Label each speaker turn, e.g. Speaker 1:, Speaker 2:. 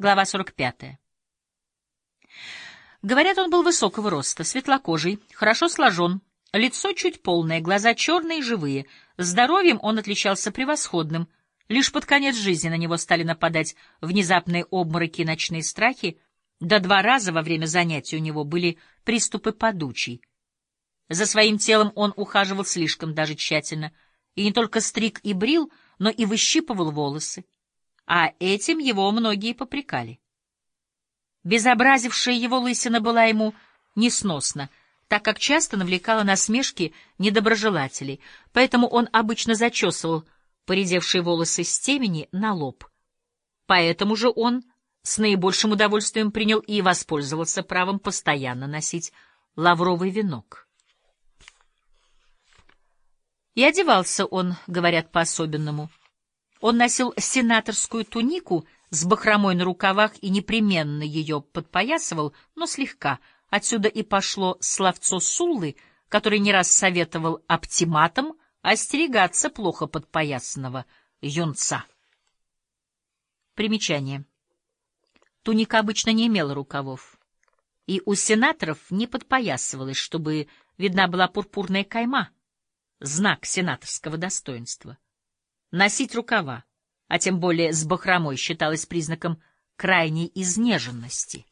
Speaker 1: Глава 45. Говорят, он был высокого роста, светлокожий, хорошо сложен, лицо чуть полное, глаза черные и живые. Здоровьем он отличался превосходным. Лишь под конец жизни на него стали нападать внезапные обмороки и ночные страхи. До два раза во время занятий у него были приступы подучий. За своим телом он ухаживал слишком даже тщательно, и не только стриг и брил, но и выщипывал волосы а этим его многие попрекали. Безобразившая его лысина была ему несносна, так как часто навлекала насмешки недоброжелателей, поэтому он обычно зачесывал поредевшие волосы с темени на лоб. Поэтому же он с наибольшим удовольствием принял и воспользовался правом постоянно носить лавровый венок. И одевался он, говорят, по-особенному — он носил сенаторскую тунику с бахромой на рукавах и непременно ее подпоясывал, но слегка. Отсюда и пошло словцо Суллы, который не раз советовал оптиматам остерегаться плохо подпоясанного юнца. Примечание. Туника обычно не имела рукавов, и у сенаторов не подпоясывалась, чтобы видна была пурпурная кайма, знак сенаторского достоинства. Носить рукава, а тем более с бахромой, считалось признаком крайней изнеженности.